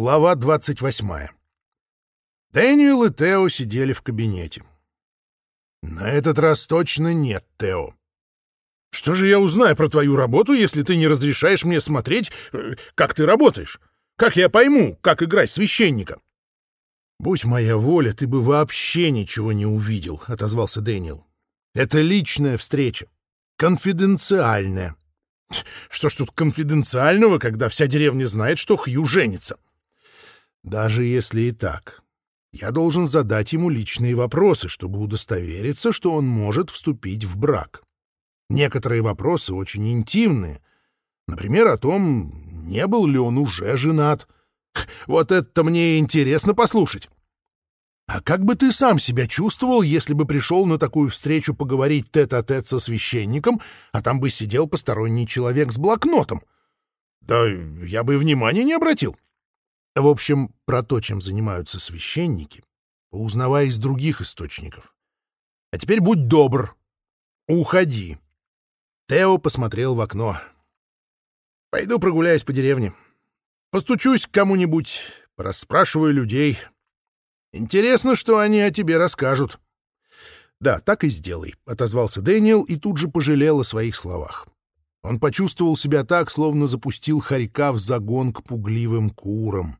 Глава 28. Дэниел и Тео сидели в кабинете. На этот раз точно нет, Тео. Что же я узнаю про твою работу, если ты не разрешаешь мне смотреть, э, как ты работаешь? Как я пойму, как играть священника? Будь моя воля, ты бы вообще ничего не увидел, отозвался Дэниел. Это личная встреча, конфиденциальная. Что ж тут конфиденциального, когда вся деревня знает, что Хью женится? даже если и так. Я должен задать ему личные вопросы, чтобы удостовериться, что он может вступить в брак. Некоторые вопросы очень интимные. Например, о том, не был ли он уже женат. Вот это мне интересно послушать. А как бы ты сам себя чувствовал, если бы пришел на такую встречу поговорить тет-а-тет -тет со священником, а там бы сидел посторонний человек с блокнотом? Да я бы внимания не обратил. — в общем, про то, чем занимаются священники, узнавая из других источников. А теперь будь добр. Уходи. Тео посмотрел в окно. Пойду прогуляюсь по деревне. Постучусь к кому-нибудь, расспрашиваю людей. Интересно, что они о тебе расскажут. Да, так и сделай, отозвался Дэниел и тут же пожалел о своих словах. Он почувствовал себя так, словно запустил хорька в загон к пугливым курам.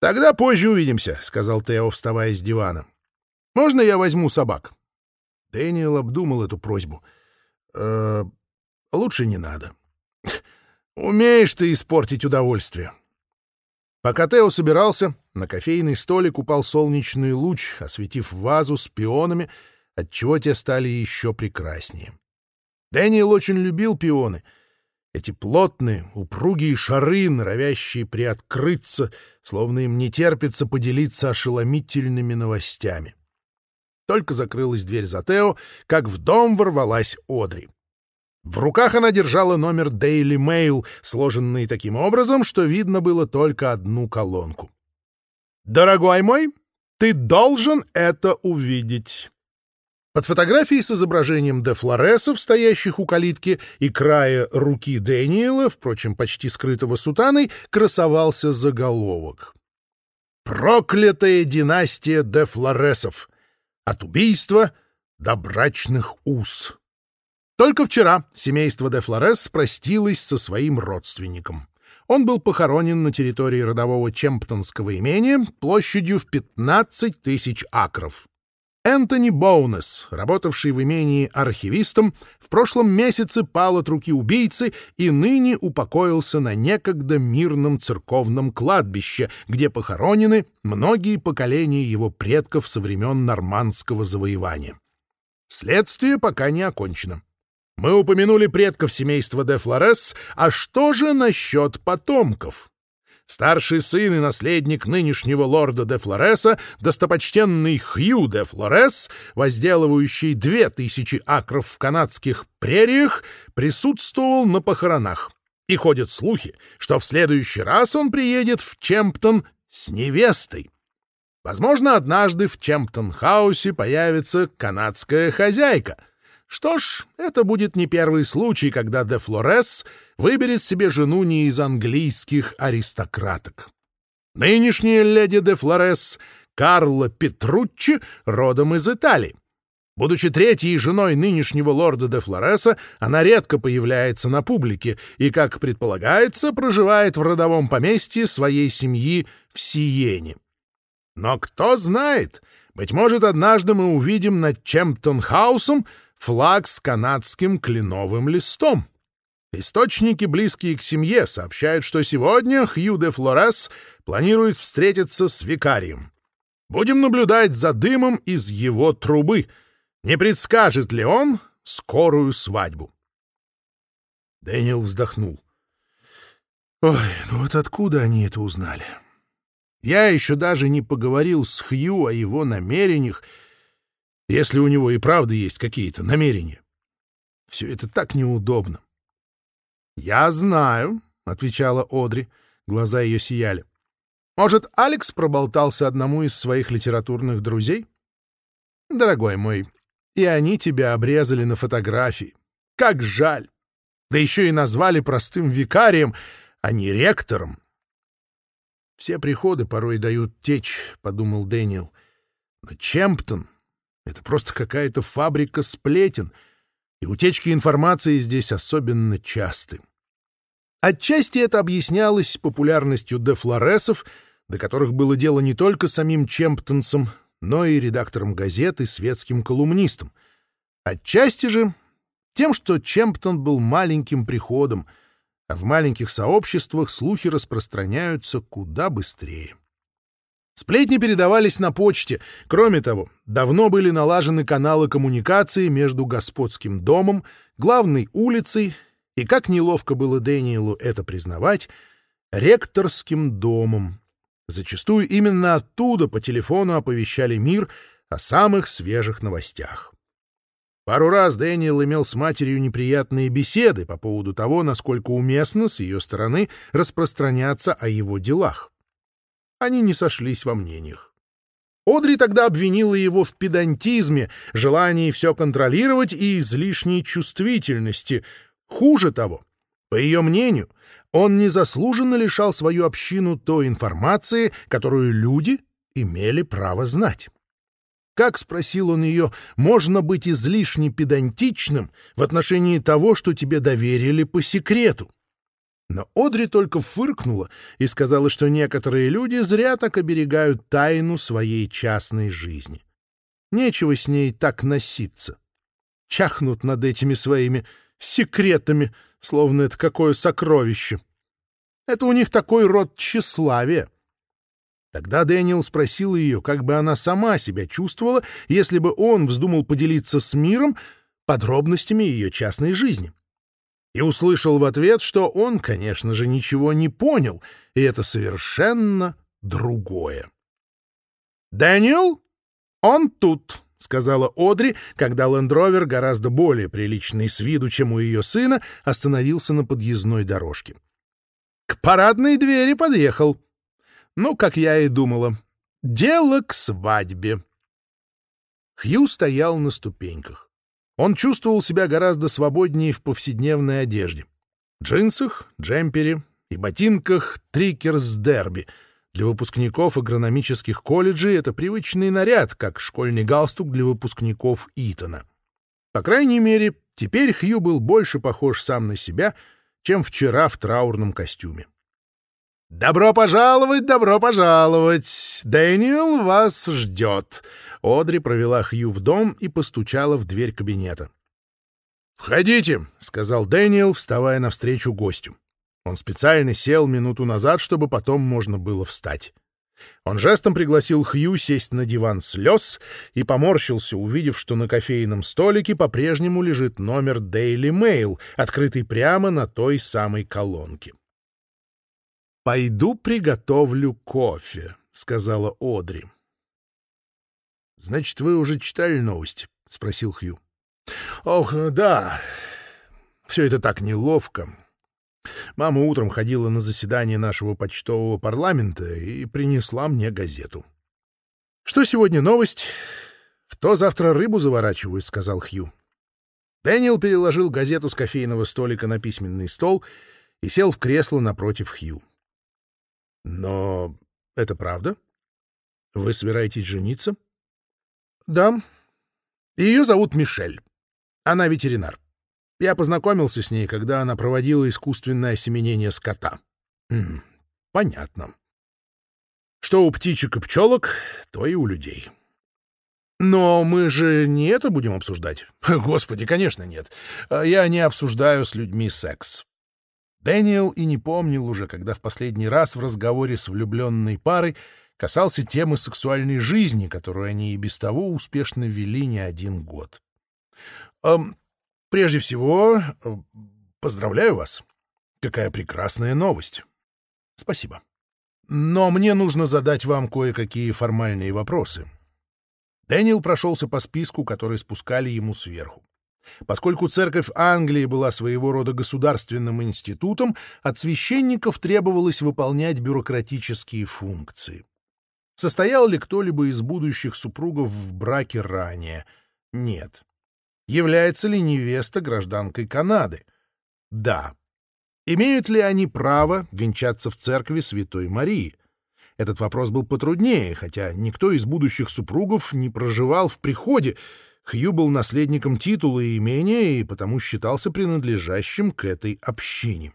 Тогда позже увидимся, сказал Тео, вставая с дивана. Можно я возьму собак? Дэниел обдумал эту просьбу. Э, лучше не надо. Умеешь ты испортить удовольствие. Пока Тео собирался, на кофейный столик упал солнечный луч, осветив вазу с пионами, отчего те стали еще прекраснее. Дэниел очень любил пионы — эти плотные, упругие шары, норовящие приоткрыться, словно им не терпится поделиться ошеломительными новостями. Только закрылась дверь за Тео, как в дом ворвалась Одри. В руках она держала номер Daily Mail, сложенный таким образом, что видно было только одну колонку. «Дорогой мой, ты должен это увидеть. Под фотографией с изображением де Флоресов, стоящих у калитки, и края руки Дэниела, впрочем, почти скрытого сутаной, красовался заголовок. «Проклятая династия де Флоресов! От убийства до брачных уз!» Только вчера семейство де Флорес простилось со своим родственником. Он был похоронен на территории родового Чемптонского имения площадью в 15 тысяч акров. Энтони Боунес, работавший в имении архивистом, в прошлом месяце пал от руки убийцы и ныне упокоился на некогда мирном церковном кладбище, где похоронены многие поколения его предков со времен нормандского завоевания. Следствие пока не окончено. Мы упомянули предков семейства де Флорес, а что же насчет потомков? Старший сын и наследник нынешнего лорда де Флореса, достопочтенный Хью де Флорес, возделывающий две тысячи акров в канадских прериях, присутствовал на похоронах. И ходят слухи, что в следующий раз он приедет в Чемптон с невестой. Возможно, однажды в Чемптон-хаусе появится канадская хозяйка — что ж, это будет не первый случай, когда де Флорес выберет себе жену не из английских аристократок. Нынешняя леди де Флорес Карла Петруччи родом из Италии. Будучи третьей женой нынешнего лорда де Флореса, она редко появляется на публике и, как предполагается, проживает в родовом поместье своей семьи в Сиене. Но кто знает, быть может, однажды мы увидим над Чемптон-хаусом флаг с канадским кленовым листом. Источники, близкие к семье, сообщают, что сегодня Хью де Флорес планирует встретиться с викарием. Будем наблюдать за дымом из его трубы. Не предскажет ли он скорую свадьбу? Дэниел вздохнул. Ой, ну вот откуда они это узнали? Я еще даже не поговорил с Хью о его намерениях если у него и правда есть какие-то намерения. Все это так неудобно. «Я знаю», — отвечала Одри, глаза ее сияли. «Может, Алекс проболтался одному из своих литературных друзей?» «Дорогой мой, и они тебя обрезали на фотографии. Как жаль! Да еще и назвали простым викарием, а не ректором. Все приходы порой дают течь, — подумал Дэниел. Но Чемптон — это просто какая-то фабрика сплетен, и утечки информации здесь особенно часты. Отчасти это объяснялось популярностью дефлоресов, до которых было дело не только самим чемптонцам, но и редактором газеты, светским колумнистом. Отчасти же тем, что Чемптон был маленьким Сплетни передавались на почте. Кроме того, давно были налажены каналы коммуникации между господским домом, главной улицей и, как неловко было Дэниелу это признавать, ректорским домом. Зачастую именно оттуда по телефону оповещали мир о самых свежих новостях. Пару раз Дэниел имел с матерью неприятные беседы по поводу того, насколько уместно с ее стороны распространяться о его делах они не сошлись во мнениях. Одри тогда обвинила его в педантизме, желании все контролировать и излишней чувствительности. Хуже того, по ее мнению, он незаслуженно лишал свою общину той информации, которую люди имели право знать. Как, спросил он ее, можно быть излишне педантичным в отношении того, что тебе доверили по секрету? Но Одри только фыркнула и сказала, что некоторые люди зря так оберегают тайну своей частной жизни. Нечего с ней так носиться. Чахнут над этими своими секретами, словно это какое сокровище. Это у них такой род тщеславия. Тогда Дэниел спросил ее, как бы она сама себя чувствовала, если бы он вздумал поделиться с миром подробностями ее частной жизни. И услышал в ответ, что он, конечно же, ничего не понял, и это совершенно другое. «Дэниел, он тут», — сказала Одри, когда лендровер, гораздо более приличный с виду, чем у ее сына, остановился на подъездной дорожке. «К парадной двери подъехал». Ну, как я и думала, дело Он чувствовал себя гораздо свободнее в повседневной одежде. Джинсах, джемпере и ботинках «Трикерс Дерби». Для выпускников агрономических колледжей это привычный наряд, как школьный галстук для выпускников Итона. По крайней мере, теперь Хью был больше похож сам на себя, чем вчера в траурном костюме. «Добро пожаловать, добро пожаловать! Дэниел вас ждет!» Одри провела Хью в дом и постучала в дверь кабинета. «Входите!» — сказал Дэниел, вставая навстречу гостю. Он специально сел минуту назад, чтобы потом можно было встать. Он жестом пригласил Хью сесть на диван слез и поморщился, увидев, что на кофейном столике по-прежнему лежит номер Daily Mail, открытый прямо на той самой колонке. «Пойду приготовлю кофе», — сказала Одри. «Значит, вы уже читали новости?» — спросил Хью. «Ох, да. Все это так неловко. Мама утром ходила на заседание нашего почтового парламента и принесла мне газету. «Что сегодня новость? В то завтра рыбу заворачивают», — сказал Но это правда? Вы собираетесь жениться? Да. Ее зовут Мишель. Она ветеринар. Я познакомился с ней, когда она проводила искусственное осеменение скота. М -м, понятно. Что у птичек и пчелок, то и у людей. Но мы же не это будем обсуждать. Господи, конечно, нет. Я не обсуждаю с людьми секс. Дэниел и не помнил уже, когда в последний раз в разговоре с влюбленной парой касался темы сексуальной жизни, которую они и без того успешно вели не один год. «Эм, «Прежде всего, э, поздравляю вас. Какая прекрасная новость. Спасибо. Но мне нужно задать вам кое-какие формальные вопросы». Дэниел прошелся по списку, который спускали ему сверху. Поскольку церковь Англии была своего рода государственным институтом, от священников требовалось выполнять бюрократические функции. Состоял ли кто-либо из будущих супругов в браке ранее? Нет. Является ли невеста гражданкой Канады? Да. Имеют ли они право венчаться в церкви Святой Марии? Этот вопрос был потруднее, хотя никто из будущих супругов не проживал в приходе, Хью был наследником титула и имения и потому считался принадлежащим к этой общине.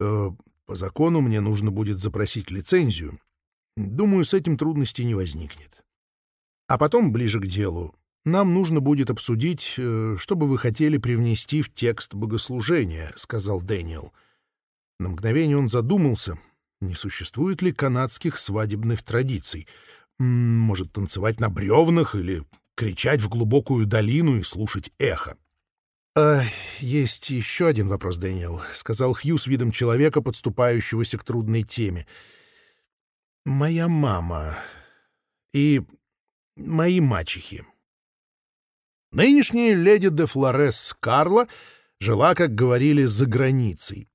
Э, по закону мне нужно будет запросить лицензию. Думаю, с этим трудностей не возникнет. А потом, ближе к делу, нам нужно будет обсудить, э, что бы вы хотели привнести в текст богослужения, — сказал Дэниел. На мгновение он задумался, не существует ли канадских свадебных традиций. Может, танцевать на бревнах или кричать в глубокую долину и слушать эхо. «А, есть еще один вопрос, Дэниел», — сказал Хью с видом человека, подступающегося к трудной теме. «Моя мама и мои мачехи». Нынешняя леди де Флорес Карла жила, как говорили, за границей.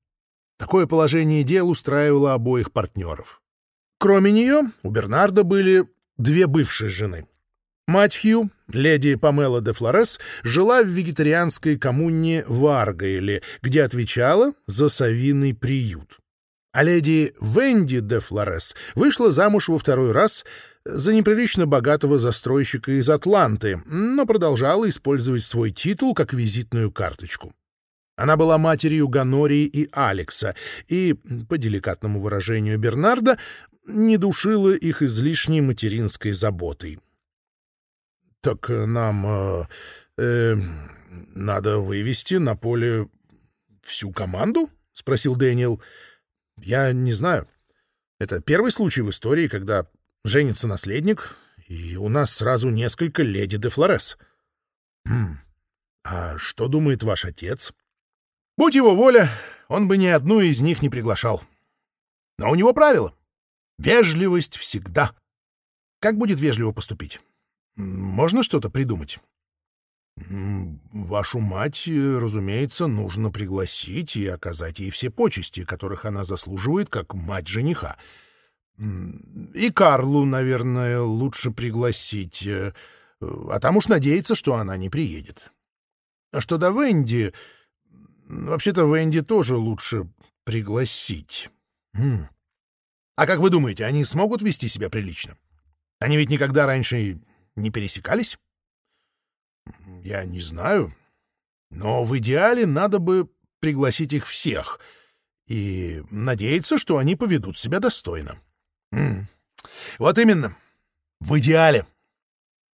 Такое положение дел устраивало обоих партнеров. Кроме нее, у Бернарда были две бывшие жены — Мать Хью, леди Памела де Флорес, жила в вегетарианской коммуне Варгаэле, где отвечала за совиный приют. А леди Венди де Флорес вышла замуж во второй раз за неприлично богатого застройщика из Атланты, но продолжала использовать свой титул как визитную карточку. Она была матерью Ганории и Алекса, и, по деликатному выражению Бернарда, не душила их излишней материнской заботой так э, нам э, эм, надо вывести на поле всю команду?» — спросил Дэниел. «Я не знаю. Это первый случай в истории, когда женится наследник, и у нас сразу несколько леди де Флорес». Хм, а что думает ваш отец?» «Будь его воля, он бы ни одну из них не приглашал. Но у него правило. Вежливость всегда. Как будет вежливо поступить?» Можно что-то придумать? Вашу мать, э, разумеется, нужно пригласить и оказать ей все почести, которых она заслуживает, как мать жениха. И Карлу, наверное, лучше пригласить, э, э, а там уж надеяться, что она не приедет. А что до Венди... Вообще-то Венди тоже лучше пригласить. А как вы думаете, они смогут вести себя прилично? Они ведь никогда раньше не пересекались? — Я не знаю. Но в идеале надо бы пригласить их всех и надеяться, что они поведут себя достойно. — Вот именно. В идеале.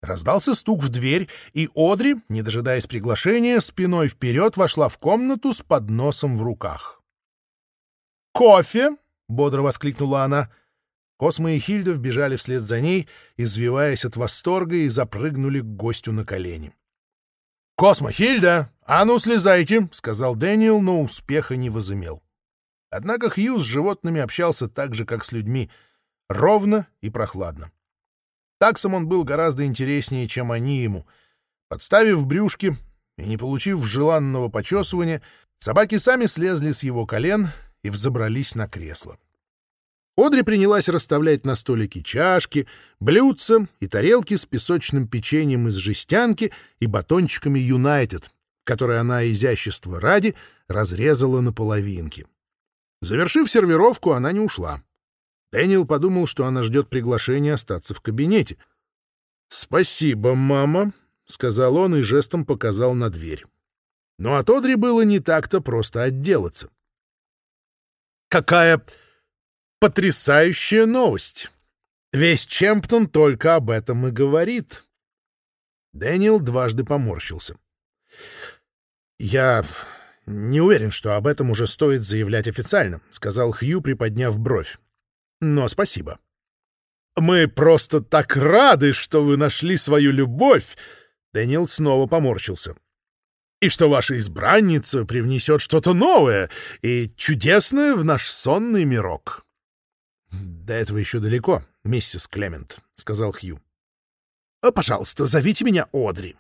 Раздался стук в дверь, и Одри, не дожидаясь приглашения, спиной вперед вошла в комнату с подносом в руках. «Кофе!» — бодро воскликнула она и Хильда бежали вслед за ней, извиваясь от восторга и запрыгнули к гостю на колени. «Космо, Хильда! А ну, слезайте!» — сказал Дэниел, но успеха не возымел. Однако Хью с животными общался так же, как с людьми, ровно и прохладно. Таксом он был гораздо интереснее, чем они ему. Подставив брюшки и не получив желанного почесывания, собаки сами слезли с его колен и взобрались на кресло. Одри принялась расставлять на столике чашки, блюдца и тарелки с песочным печеньем из жестянки и батончиками «Юнайтед», которые она изящества ради разрезала на половинки. Завершив сервировку, она не ушла. Дэниел подумал, что она ждет приглашения остаться в кабинете. «Спасибо, мама», — сказал он и жестом показал на дверь. Но от Одри было не так-то просто отделаться. «Какая потрясающая новость. Весь Чемптон только об этом и говорит. Дэниел дважды поморщился. «Я не уверен, что об этом уже стоит заявлять официально», — сказал Хью, приподняв бровь. «Но спасибо». «Мы просто так рады, что вы нашли свою любовь!» Дэниел снова поморщился. «И что ваша избранница привнесет что-то новое и чудесное в наш сонный мирок!» «До этого еще далеко, миссис Клемент», — сказал Хью. А, «Пожалуйста, зовите меня Одри».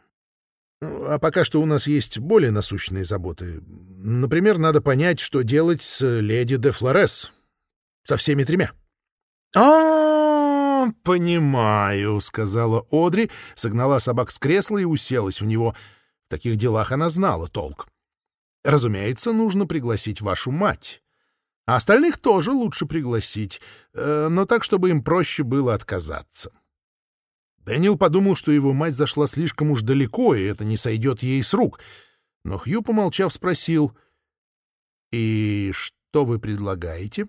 Ну, «А пока что у нас есть более насущные заботы. Например, надо понять, что делать с леди де Флорес. Со всеми тремя». «А, понимаю», — сказала Одри, согнала собак с кресла и уселась в него. В таких делах она знала толк. «Разумеется, нужно пригласить вашу мать». А Остальных тоже лучше пригласить, э, но так, чтобы им проще было отказаться. Дэниел подумал, что его мать зашла слишком уж далеко, и это не сойдет ей с рук. Но Хью, помолчав, спросил, «И что вы предлагаете?»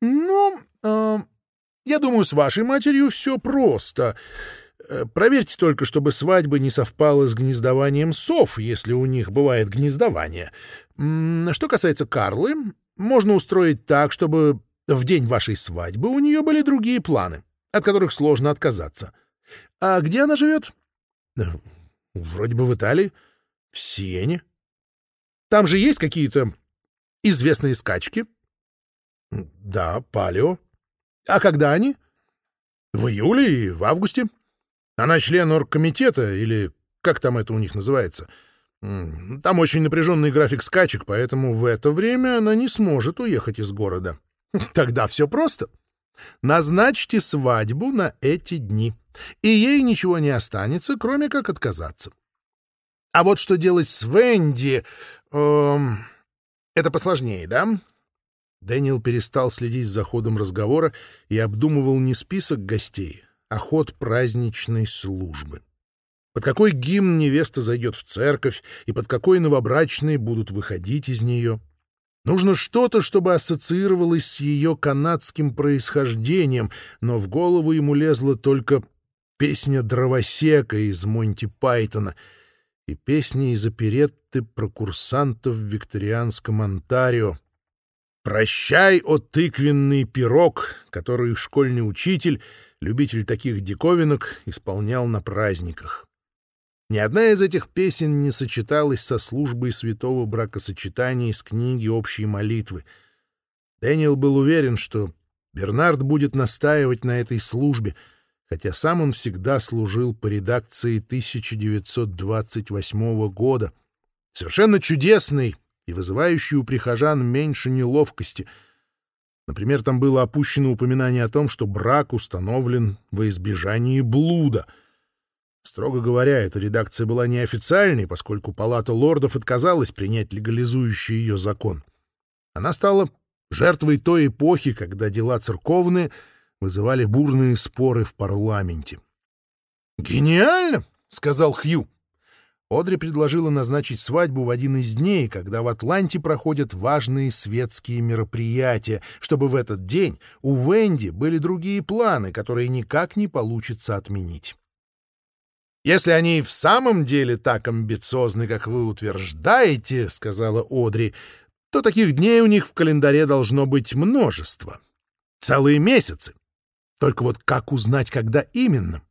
«Ну, э, я думаю, с вашей матерью все просто. Э, проверьте только, чтобы свадьба не совпала с гнездованием сов, если у них бывает гнездование. Что касается Карлы, можно устроить так, чтобы в день вашей свадьбы у нее были другие планы, от которых сложно отказаться. А где она живет? Э, вроде бы в Италии, в Сиене. Там же есть какие-то известные скачки? Да, палео. А когда они? В июле и в августе. Она член оргкомитета, или как там это у них называется — Там очень напряженный график скачек, поэтому в это время она не сможет уехать из города. Тогда все просто. Назначьте свадьбу на эти дни, и ей ничего не останется, кроме как отказаться. А вот что делать с Венди... Эм, это посложнее, да? Дэниел перестал следить за ходом разговора и обдумывал не список гостей, а ход праздничной службы. Под какой гимн невеста зайдет в церковь и под какой новобрачные будут выходить из нее. Нужно что-то, чтобы ассоциировалось с ее канадским происхождением, но в голову ему лезла только песня дровосека из Монти Пайтона и песни из оперетты про курсантов в викторианском Онтарио. «Прощай, о тыквенный пирог», который школьный учитель — любитель таких диковинок, исполнял на праздниках. Ни одна из этих песен не сочеталась со службой святого бракосочетания из книги общей молитвы. Дэниел был уверен, что Бернард будет настаивать на этой службе, хотя сам он всегда служил по редакции 1928 года, совершенно чудесный и вызывающий у прихожан Строго говоря, эта редакция была неофициальной, поскольку Палата лордов отказалась принять легализующий ее закон. Она стала жертвой той эпохи, когда дела церковные вызывали бурные споры в парламенте. «Гениально!» — сказал Хью. Одри предложила назначить свадьбу в один из дней, когда в Атланте проходят важные светские мероприятия, чтобы в этот день у Венди были другие планы, которые никак не получится отменить. «Если они в самом деле так амбициозны, как вы утверждаете, — сказала Одри, — то таких дней у них в календаре должно быть множество. Целые месяцы. Только вот как узнать, когда именно?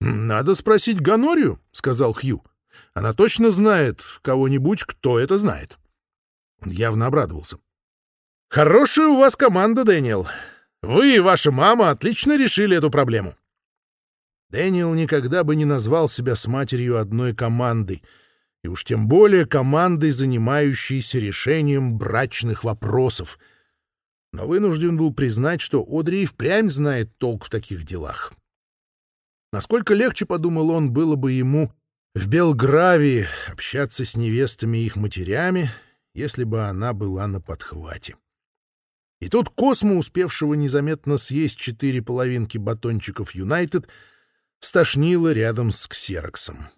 «Надо спросить Ганорию», — сказал Хью. «Она точно знает кого-нибудь, кто это знает». Он явно обрадовался. «Хорошая у вас команда, Дэниел. Вы и ваша мама отлично решили эту проблему». Дэниел никогда бы не назвал себя с матерью одной командой, и уж тем более командой, занимающейся решением брачных вопросов. Но вынужден был признать, что Одри и впрямь знает толк в таких делах. Насколько легче, подумал он, было бы ему в Белгравии общаться с невестами и их матерями, если бы она была на подхвате. И тут Космо, стошнило рядом с ксероксом.